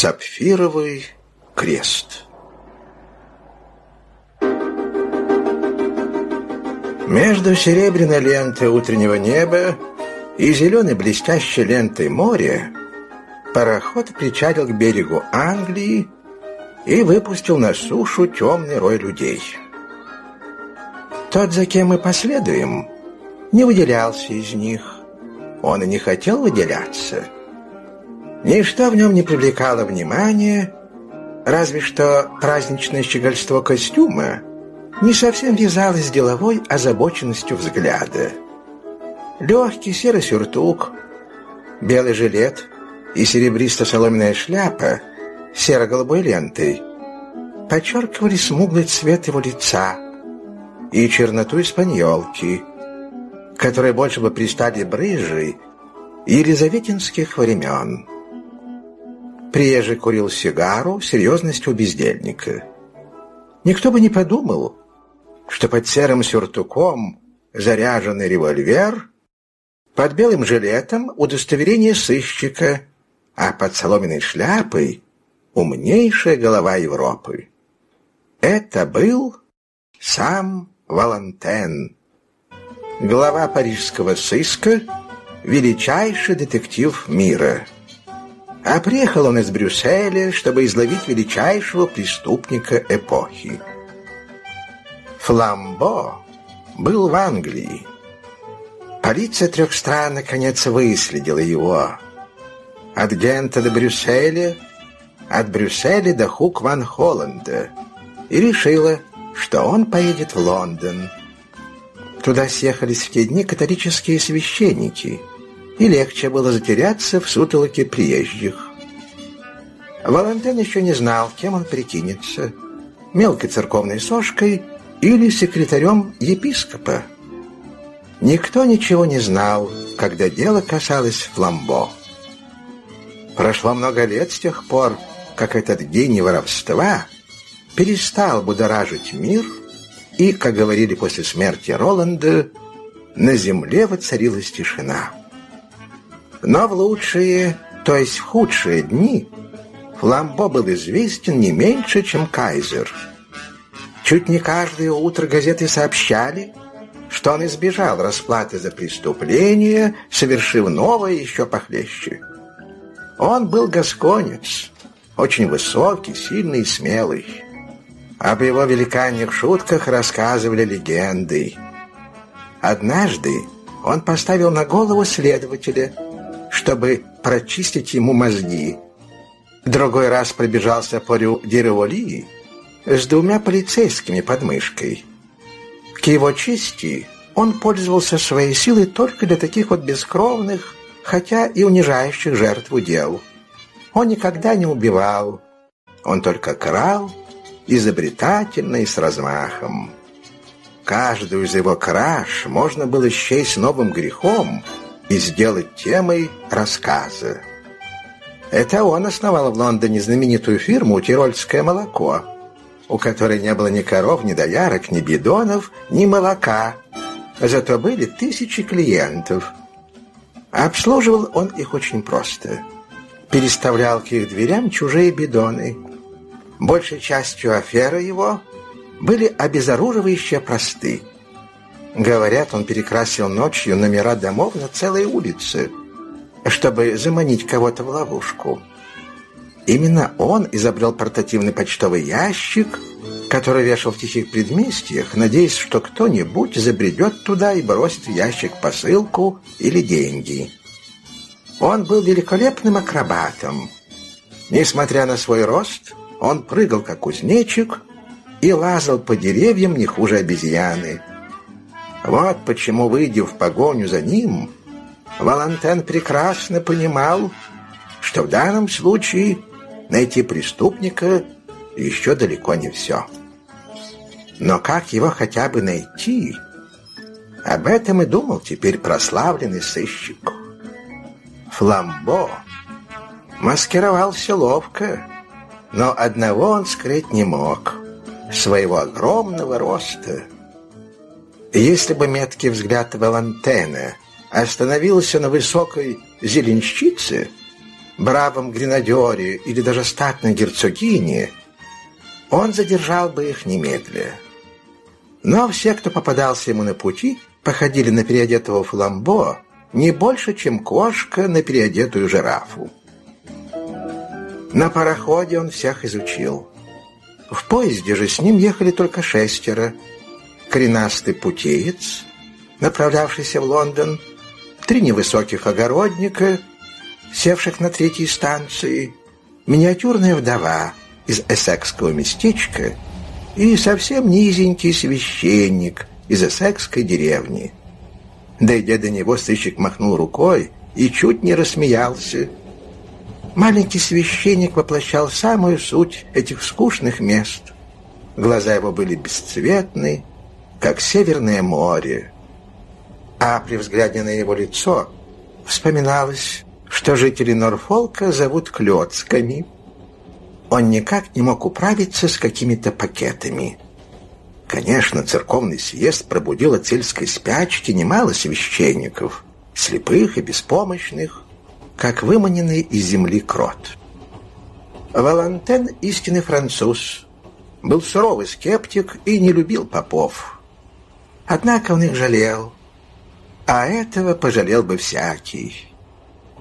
Сапфировый крест. Между серебряной лентой утреннего неба и зеленой блестящей лентой моря пароход причалил к берегу Англии и выпустил на сушу темный рой людей. Тот, за кем мы последуем, не выделялся из них. Он и не хотел выделяться. Ничто в нем не привлекало внимания, разве что праздничное щегольство костюма не совсем вязалось с деловой озабоченностью взгляда. Легкий серый сюртук, белый жилет и серебристо-соломенная шляпа серо-голубой лентой подчеркивали смуглый цвет его лица и черноту испаньолки, которые больше бы пристали брыжей елизаветинских времен. Приезжий курил сигару серьезностью бездельника. Никто бы не подумал, что под серым сюртуком заряженный револьвер, под белым жилетом удостоверение сыщика, а под соломенной шляпой умнейшая голова Европы. Это был сам Валантен, глава парижского сыска, величайший детектив мира. А приехал он из Брюсселя, чтобы изловить величайшего преступника эпохи. Фламбо был в Англии. Полиция трех стран наконец выследила его. От Гента до Брюсселя, от Брюсселя до Хук Ван Холланда. И решила, что он поедет в Лондон. Туда съехались в те дни католические священники, и легче было затеряться в сутолоке приезжих. Валентин еще не знал, кем он прикинется – мелкой церковной сошкой или секретарем епископа. Никто ничего не знал, когда дело касалось Фламбо. Прошло много лет с тех пор, как этот гений воровства перестал будоражить мир, и, как говорили после смерти Роланда, на земле воцарилась тишина. Но в лучшие, то есть в худшие дни, Фламбо был известен не меньше, чем Кайзер – Чуть не каждое утро газеты сообщали, что он избежал расплаты за преступление, совершив новое еще похлеще. Он был гасконец, очень высокий, сильный и смелый. Об его великанных шутках рассказывали легенды. Однажды он поставил на голову следователя, чтобы прочистить ему мозги. Другой раз пробежался по Рю Дереволии, с двумя полицейскими под мышкой. К его чести он пользовался своей силой только для таких вот бескровных, хотя и унижающих жертву дел. Он никогда не убивал, он только крал, изобретательно и с размахом. Каждую из его краж можно было счесть новым грехом и сделать темой рассказа. Это он основал в Лондоне знаменитую фирму «Тирольское молоко», у которой не было ни коров, ни доярок, ни бидонов, ни молока. Зато были тысячи клиентов. Обслуживал он их очень просто. Переставлял к их дверям чужие бидоны. Большей частью аферы его были обезоруживающие просты. Говорят, он перекрасил ночью номера домов на целой улице, чтобы заманить кого-то в ловушку. Именно он изобрел портативный почтовый ящик, который вешал в тихих предместьях, надеясь, что кто-нибудь забредет туда и бросит в ящик посылку или деньги. Он был великолепным акробатом. Несмотря на свой рост, он прыгал, как кузнечик, и лазал по деревьям не хуже обезьяны. Вот почему, выйдя в погоню за ним, Валантен прекрасно понимал, что в данном случае найти преступника еще далеко не все. Но как его хотя бы найти? Об этом и думал теперь прославленный сыщик. Фламбо маскировался ловко, но одного он скрыть не мог — своего огромного роста. Если бы меткий взгляд Валантена остановился на высокой зеленщице — бравом гренадере или даже статной герцогине, он задержал бы их немедля. Но все, кто попадался ему на пути, походили на переодетого фламбо не больше, чем кошка на переодетую жирафу. На пароходе он всех изучил. В поезде же с ним ехали только шестеро. Коренастый путеец, направлявшийся в Лондон, три невысоких огородника, севших на третьей станции, миниатюрная вдова из эссекского местечка и совсем низенький священник из эссекской деревни. Дойдя до него, сыщик махнул рукой и чуть не рассмеялся. Маленький священник воплощал самую суть этих скучных мест. Глаза его были бесцветны, как Северное море. А при взгляде на его лицо вспоминалось, что жители Норфолка зовут клёцками. Он никак не мог управиться с какими-то пакетами. Конечно, церковный съезд пробудил от сельской спячки немало священников, слепых и беспомощных, как выманенный из земли крот. Валантен — истинный француз, был суровый скептик и не любил попов. Однако он их жалел, а этого пожалел бы всякий.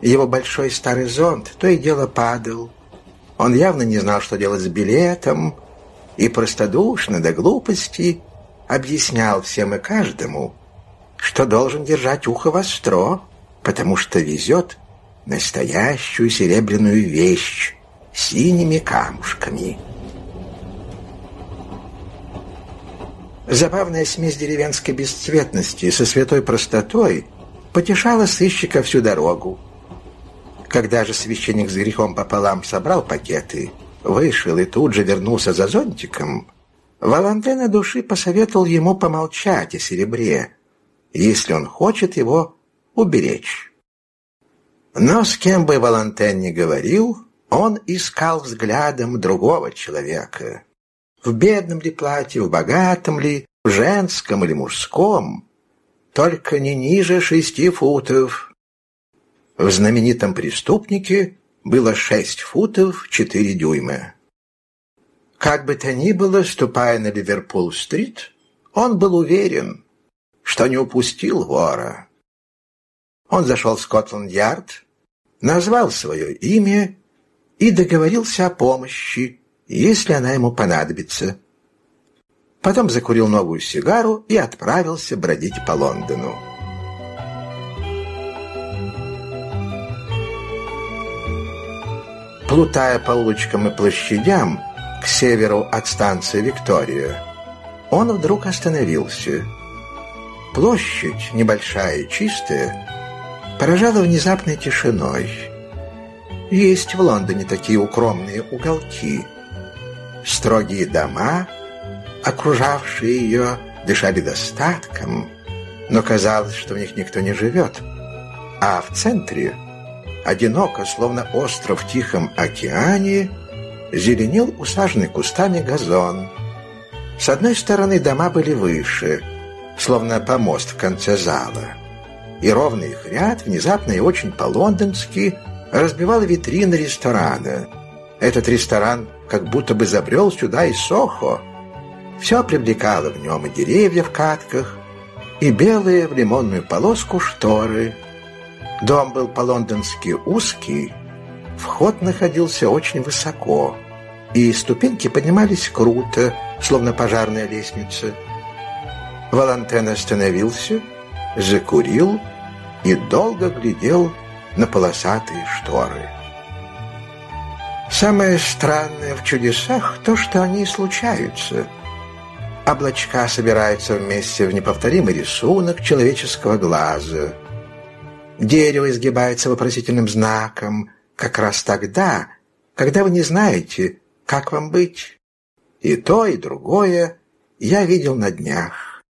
Его большой старый зонт то и дело падал. Он явно не знал, что делать с билетом, и простодушно до глупости объяснял всем и каждому, что должен держать ухо востро, потому что везет настоящую серебряную вещь синими камушками. Забавная смесь деревенской бесцветности со святой простотой потешала сыщика всю дорогу. Когда же священник с грехом пополам собрал пакеты – вышел и тут же вернулся за зонтиком, Валантен на души посоветовал ему помолчать о серебре, если он хочет его уберечь. Но с кем бы Валантен ни говорил, он искал взглядом другого человека. В бедном ли платье, в богатом ли, в женском или мужском, только не ниже шести футов. В знаменитом преступнике было шесть футов четыре дюйма. Как бы то ни было, ступая на Ливерпул-стрит, он был уверен, что не упустил вора. Он зашел в Скотланд-Ярд, назвал свое имя и договорился о помощи, если она ему понадобится. Потом закурил новую сигару и отправился бродить по Лондону. плутая по улочкам и площадям к северу от станции Виктория, он вдруг остановился. Площадь, небольшая и чистая, поражала внезапной тишиной. Есть в Лондоне такие укромные уголки. Строгие дома, окружавшие ее, дышали достатком, но казалось, что в них никто не живет. А в центре – одиноко, словно остров в Тихом океане, зеленел усаженный кустами газон. С одной стороны дома были выше, словно помост в конце зала, и ровный их ряд, внезапно и очень по-лондонски, разбивал витрины ресторана. Этот ресторан как будто бы забрел сюда из Сохо. Все привлекало в нем и деревья в катках, и белые в лимонную полоску шторы — Дом был по-лондонски узкий, вход находился очень высоко, и ступеньки поднимались круто, словно пожарная лестница. Валантен остановился, закурил и долго глядел на полосатые шторы. Самое странное в чудесах то, что они случаются. Облачка собираются вместе в неповторимый рисунок человеческого глаза — Дерево изгибается вопросительным знаком как раз тогда, когда вы не знаете, как вам быть. И то, и другое я видел на днях.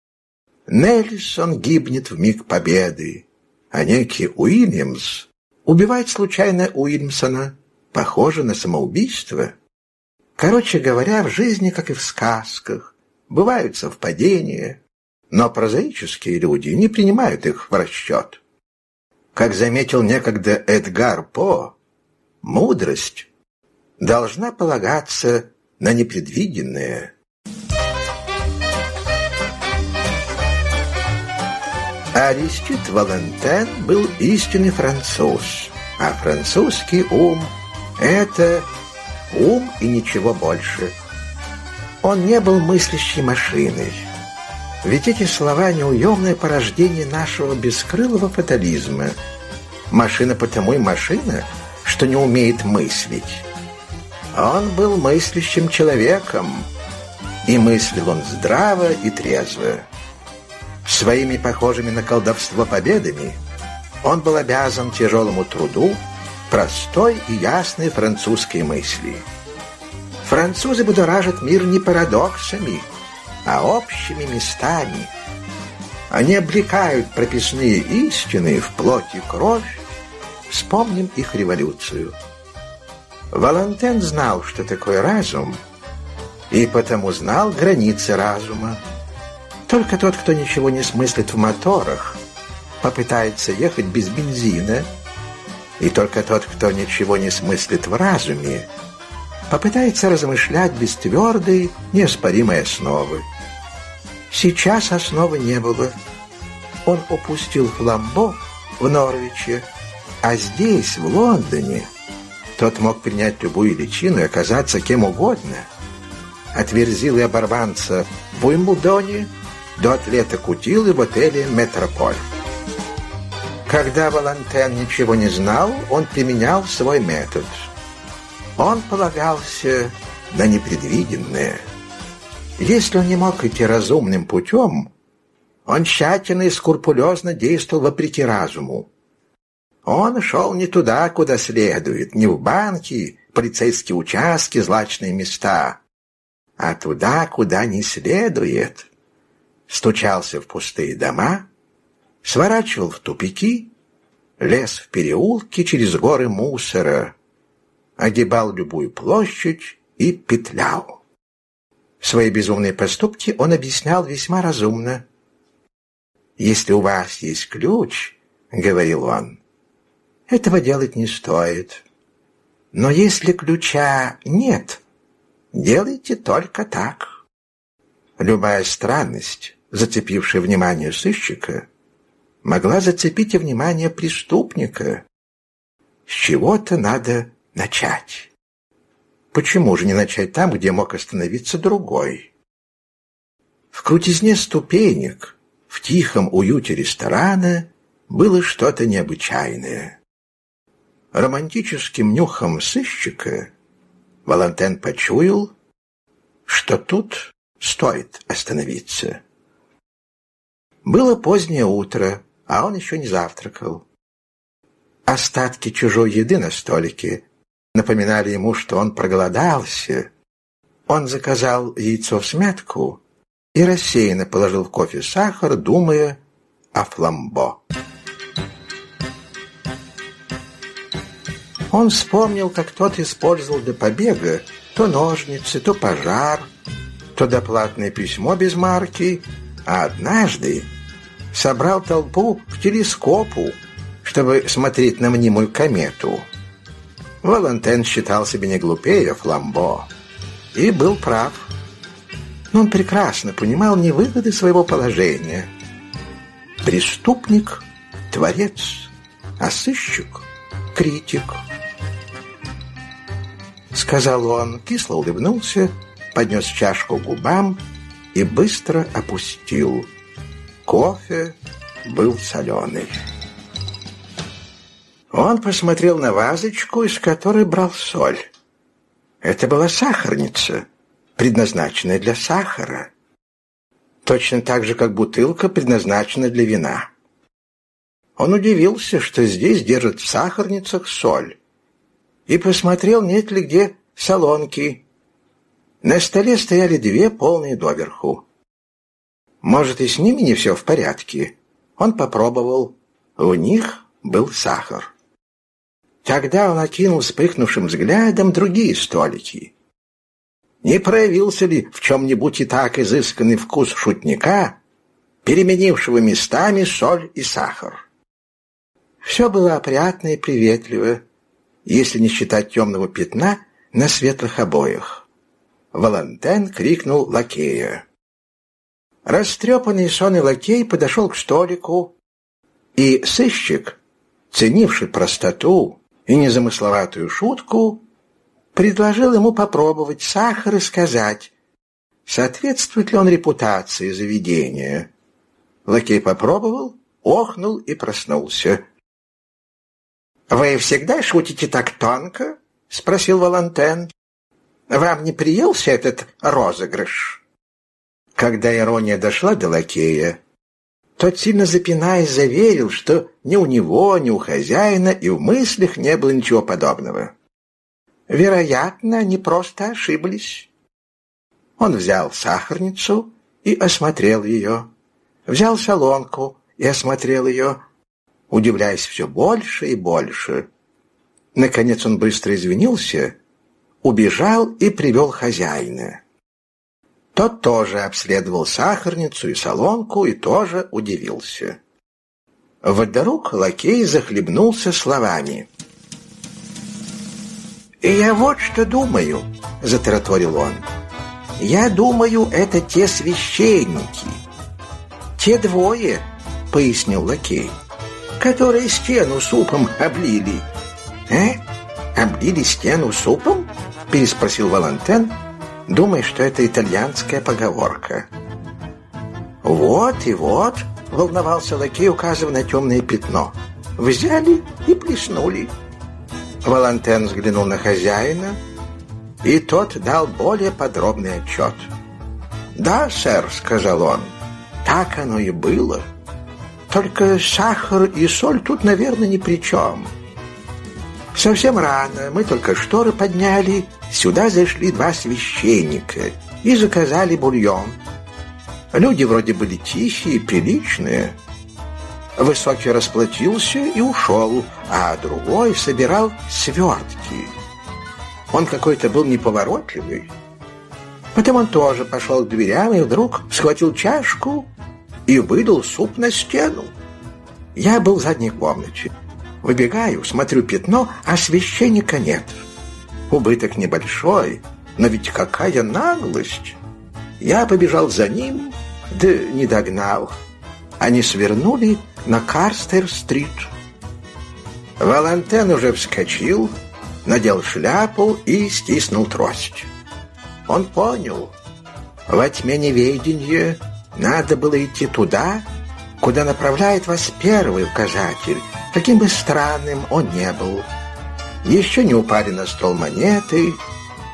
Нельсон гибнет в миг победы, а некий Уильямс убивает случайно Уильямсона. Похоже на самоубийство. Короче говоря, в жизни, как и в сказках, бывают совпадения, но прозаические люди не принимают их в расчет. Как заметил некогда Эдгар По, мудрость должна полагаться на непредвиденное. Аристид Валентен был истинный француз, а французский ум — это ум и ничего больше. Он не был мыслящей машиной. Ведь эти слова — неуемное порождение нашего бескрылого фатализма. Машина потому и машина, что не умеет мыслить. Он был мыслящим человеком, и мыслил он здраво и трезво. Своими похожими на колдовство победами он был обязан тяжелому труду простой и ясной французской мысли. Французы будоражат мир не парадоксами, а общими местами. Они облекают прописные истины в плоть и кровь. Вспомним их революцию. Валентен знал, что такое разум, и потому знал границы разума. Только тот, кто ничего не смыслит в моторах, попытается ехать без бензина, и только тот, кто ничего не смыслит в разуме, попытается размышлять без твердой, неоспоримой основы. Сейчас основы не было. Он упустил фламбо в Норвиче, а здесь, в Лондоне, тот мог принять любую личину и оказаться кем угодно. От верзилы оборванца в Уимблдоне до атлета Кутилы в отеле «Метрополь». Когда Валантен ничего не знал, он применял свой метод. Он полагался на непредвиденное. Если он не мог идти разумным путем, он тщательно и скрупулезно действовал вопреки разуму. Он шел не туда, куда следует, не в банки, полицейские участки, злачные места, а туда, куда не следует стучался в пустые дома, сворачивал в тупики, лез в переулки через горы мусора, огибал любую площадь и петлял. Свои безумные поступки он объяснял весьма разумно. «Если у вас есть ключ, — говорил он, — этого делать не стоит. Но если ключа нет, делайте только так». Любая странность зацепившая внимание сыщика, могла зацепить и внимание преступника. С чего-то надо начать. Почему же не начать там, где мог остановиться другой? В крутизне ступенек, в тихом уюте ресторана было что-то необычайное. Романтическим нюхом сыщика Валентен почуял, что тут стоит остановиться. Было позднее утро, а он еще не завтракал. Остатки чужой еды на столике напоминали ему, что он проголодался. Он заказал яйцо в смятку и рассеянно положил в кофе сахар, думая о фламбо. Он вспомнил, как тот использовал для побега то ножницы, то пожар, то доплатное письмо без марки, а однажды собрал толпу к телескопу, чтобы смотреть на мнимую комету. Валентен считал себя не глупее Фламбо и был прав. Но он прекрасно понимал невыгоды своего положения. Преступник — творец, а сыщик — критик. Сказал он, кисло улыбнулся, поднес чашку к губам и быстро опустил — Кофе был соленый. Он посмотрел на вазочку, из которой брал соль. Это была сахарница, предназначенная для сахара. Точно так же, как бутылка предназначена для вина. Он удивился, что здесь держат в сахарницах соль, и посмотрел, нет ли где солонки. На столе стояли две полные доверху. Может, и с ними не все в порядке. Он попробовал. У них был сахар. Тогда он окинул вспыхнувшим взглядом другие столики. Не проявился ли в чем-нибудь и так изысканный вкус шутника, переменившего местами соль и сахар? Все было опрятно и приветливо. если не считать темного пятна на светлых обоях. Валентен крикнул лакея. Растрепанный сонный лакей подошел к столику, и сыщик, ценивший простоту и незамысловатую шутку, предложил ему попробовать сахар и сказать, соответствует ли он репутации заведения. Лакей попробовал, охнул и проснулся. «Вы всегда шутите так тонко?» — спросил Валантен. «Вам не приелся этот розыгрыш?» Когда ирония дошла до лакея, тот, сильно запинаясь, заверил, что ни у него, ни у хозяина и в мыслях не было ничего подобного. Вероятно, они просто ошиблись. Он взял сахарницу и осмотрел ее. Взял солонку и осмотрел ее, удивляясь все больше и больше. Наконец он быстро извинился, убежал и привел хозяина. Тот тоже обследовал сахарницу и солонку и тоже удивился. Вдруг лакей захлебнулся словами. «И я вот что думаю», — затараторил он. «Я думаю, это те священники». «Те двое», — пояснил лакей, — «которые стену супом облили». «Э? Облили стену супом?» — переспросил Валантен, думая, что это итальянская поговорка. «Вот и вот», — волновался лакей, указывая на темное пятно. «Взяли и плеснули». Валантен взглянул на хозяина, и тот дал более подробный отчет. «Да, сэр», — сказал он, — «так оно и было. Только сахар и соль тут, наверное, ни при чем». Совсем рано, мы только шторы подняли, сюда зашли два священника и заказали бульон. Люди вроде были тихие, приличные, Высокий расплатился и ушел, а другой собирал свертки. Он какой-то был неповоротливый. Потом он тоже пошел к дверям и вдруг схватил чашку и выдал суп на стену. Я был в задней комнате. Выбегаю, смотрю пятно, а священника нет. Убыток небольшой, но ведь какая наглость! Я побежал за ним, да не догнал. Они свернули на Карстер-стрит. Валентен уже вскочил, надел шляпу и стиснул трость. Он понял, во тьме неведения надо было идти туда, куда направляет вас первый указатель, каким бы странным он не был. Еще не упали на стол монеты,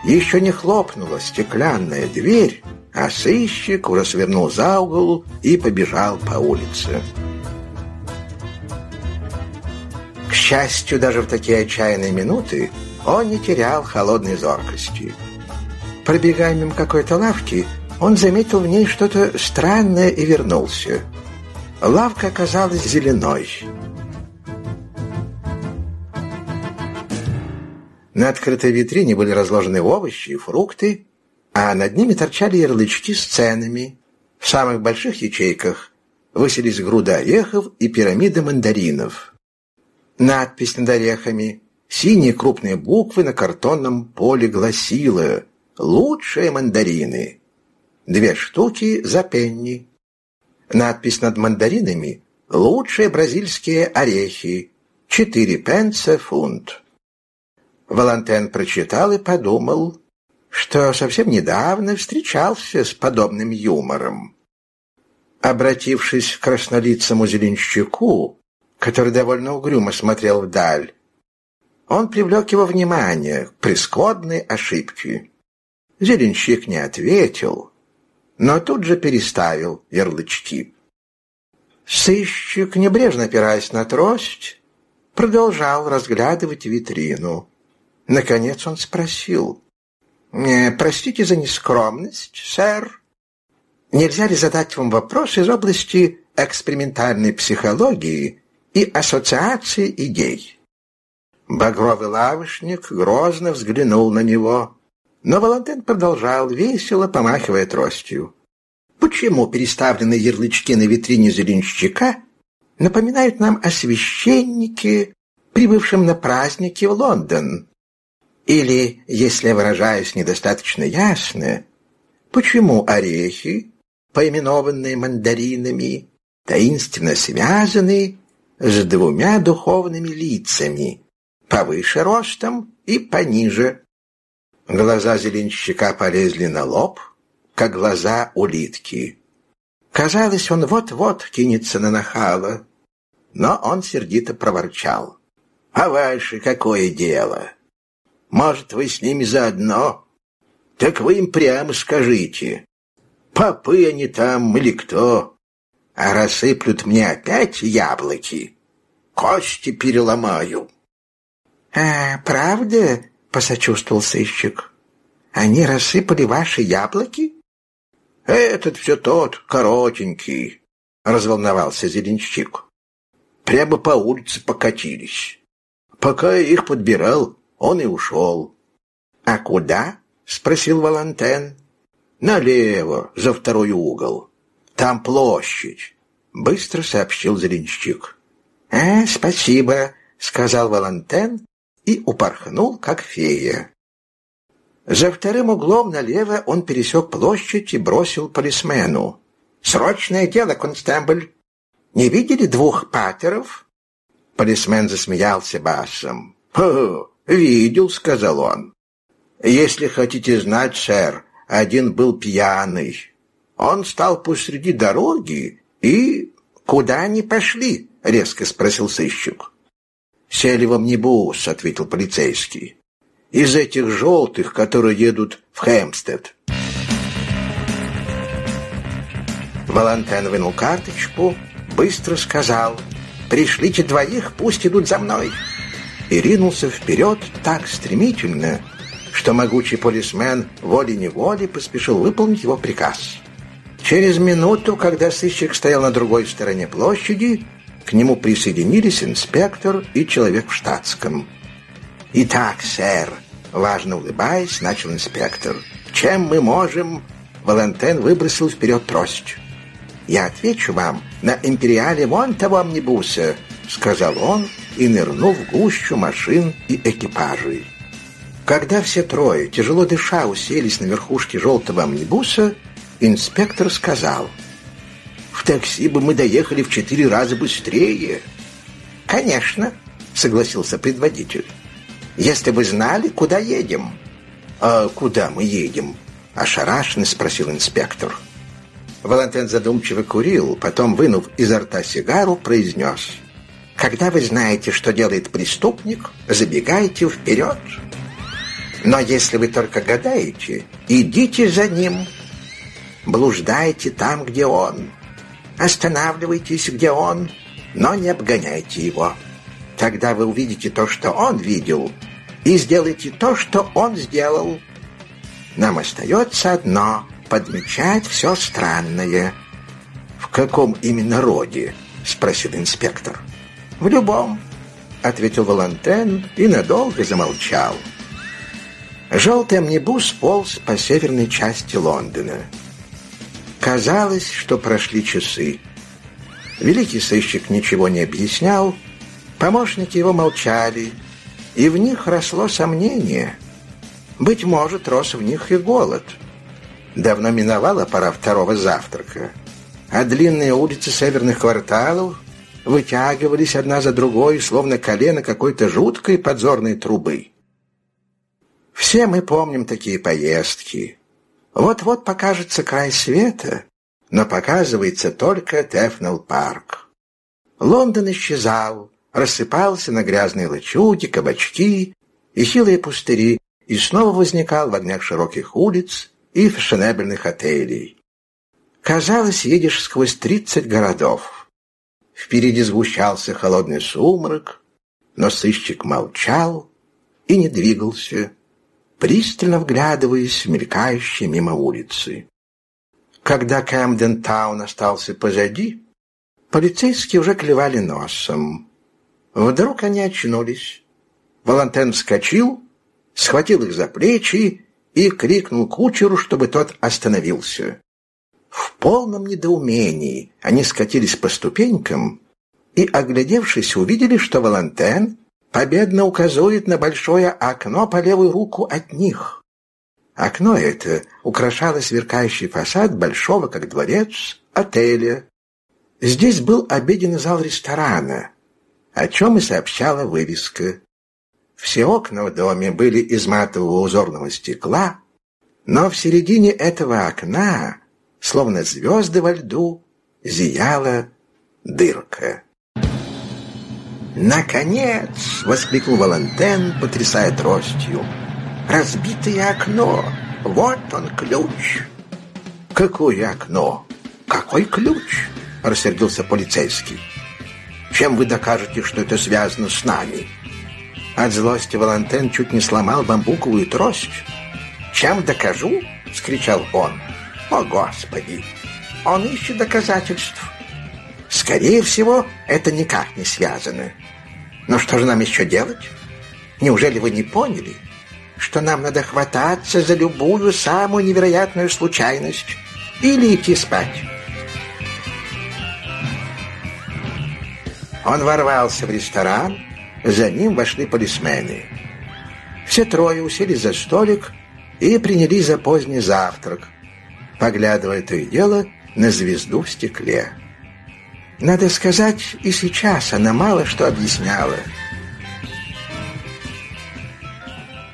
еще не хлопнула стеклянная дверь, а сыщик уже свернул за угол и побежал по улице. К счастью, даже в такие отчаянные минуты он не терял холодной зоркости. Пробегая мимо какой-то лавки, он заметил в ней что-то странное и вернулся. Лавка оказалась зеленой. На открытой витрине были разложены овощи и фрукты, а над ними торчали ярлычки с ценами. В самых больших ячейках выселись груда орехов и пирамиды мандаринов. Надпись над орехами, синие крупные буквы на картонном поле гласила «Лучшие мандарины». Две штуки за пенни. Надпись над мандаринами «Лучшие бразильские орехи». Четыре пенса фунт. Валантен прочитал и подумал, что совсем недавно встречался с подобным юмором. Обратившись к краснолицому зеленщику, который довольно угрюмо смотрел вдаль. Он привлек его внимание к прискорбной ошибке. Зеленщик не ответил, но тут же переставил ярлычки. Сыщик, небрежно опираясь на трость, продолжал разглядывать витрину. Наконец он спросил. «Э, «Простите за нескромность, сэр. Нельзя ли задать вам вопрос из области экспериментальной психологии и ассоциации идей. Багровый лавочник грозно взглянул на него, но Валентин продолжал весело, помахивая тростью. Почему переставленные ярлычки на витрине зеленщика напоминают нам о священнике, прибывшим на праздники в Лондон? Или, если выражаюсь недостаточно ясно, почему орехи, поименованные мандаринами, таинственно связаны с двумя духовными лицами, повыше ростом и пониже. Глаза зеленщика полезли на лоб, как глаза улитки. Казалось, он вот-вот кинется на нахала, но он сердито проворчал. «А ваше какое дело? Может, вы с ними заодно? Так вы им прямо скажите. Попы они там или кто? А рассыплют мне опять яблоки. Кости переломаю». «А, правда?» — посочувствовал сыщик. «Они рассыпали ваши яблоки?» «Этот все тот, коротенький», — разволновался зеленщик. «Прямо по улице покатились. Пока я их подбирал, он и ушел». «А куда?» — спросил Валантен. «Налево, за второй угол. Там площадь», — быстро сообщил зеленщик. «А, спасибо», — сказал Валантен и упорхнул, как фея. За вторым углом налево он пересек площадь и бросил полисмену. «Срочное дело, констебль! Не видели двух патеров?» Полисмен засмеялся басом. «О, видел», — сказал он. «Если хотите знать, сэр, один был пьяный. Он стал посреди дороги и...» «Куда они пошли?» — резко спросил сыщик. «Сели в амнибус», — ответил полицейский из этих желтых, которые едут в Хэмстед. Валентин вынул карточку, быстро сказал «Пришлите двоих, пусть идут за мной» и ринулся вперед так стремительно, что могучий полисмен волей-неволей поспешил выполнить его приказ. Через минуту, когда сыщик стоял на другой стороне площади, к нему присоединились инспектор и человек в штатском. «Итак, сэр», — важно улыбаясь, начал инспектор, «чем мы можем...» Валентин выбросил вперед трость. «Я отвечу вам на империале вон того амнибуса», — сказал он и нырнул в гущу машин и экипажей. Когда все трое, тяжело дыша, уселись на верхушке желтого амнибуса, инспектор сказал, «В такси бы мы доехали в четыре раза быстрее». «Конечно», — согласился предводитель если вы знали, куда едем». «А куда мы едем?» – ошарашенно спросил инспектор. Валентин задумчиво курил, потом, вынув изо рта сигару, произнес. «Когда вы знаете, что делает преступник, забегайте вперед. Но если вы только гадаете, идите за ним. Блуждайте там, где он. Останавливайтесь, где он, но не обгоняйте его». Тогда вы увидите то, что он видел, и сделаете то, что он сделал. Нам остается одно — подмечать все странное. «В каком именно роде?» — спросил инспектор. «В любом», — ответил Валантен и надолго замолчал. Желтый амнибус полз по северной части Лондона. Казалось, что прошли часы. Великий сыщик ничего не объяснял, Помощники его молчали, и в них росло сомнение. Быть может, рос в них и голод. Давно миновала пора второго завтрака, а длинные улицы северных кварталов вытягивались одна за другой, словно колено какой-то жуткой подзорной трубы. Все мы помним такие поездки. Вот-вот покажется край света, но показывается только Тефнелл-парк. Лондон исчезал, рассыпался на грязные лачуги, кабачки и хилые пустыри и снова возникал в огнях широких улиц и фешенебельных отелей. Казалось, едешь сквозь тридцать городов. Впереди сгущался холодный сумрак, но сыщик молчал и не двигался, пристально вглядываясь в мелькающие мимо улицы. Когда Кэмден-таун остался позади, полицейские уже клевали носом. Вдруг они очнулись. Валентин вскочил, схватил их за плечи и крикнул кучеру, чтобы тот остановился. В полном недоумении они скатились по ступенькам и, оглядевшись, увидели, что Валентин победно указывает на большое окно по левую руку от них. Окно это украшало сверкающий фасад большого, как дворец, отеля. Здесь был обеденный зал ресторана, о чем и сообщала вывеска. Все окна в доме были из матового узорного стекла, но в середине этого окна, словно звезды во льду, зияла дырка. «Наконец!» — воскликнул Валентен, потрясая тростью. «Разбитое окно! Вот он ключ!» «Какое окно? Какой ключ?» — рассердился полицейский. «Чем вы докажете, что это связано с нами?» От злости Валентен чуть не сломал бамбуковую трость. «Чем докажу?» — скричал он. «О, Господи! Он ищет доказательств!» «Скорее всего, это никак не связано. Но что же нам еще делать? Неужели вы не поняли, что нам надо хвататься за любую самую невероятную случайность или идти спать? Он ворвался в ресторан, за ним вошли полисмены. Все трое уселись за столик и принялись за поздний завтрак, поглядывая то и дело на звезду в стекле. Надо сказать, и сейчас она мало что объясняла –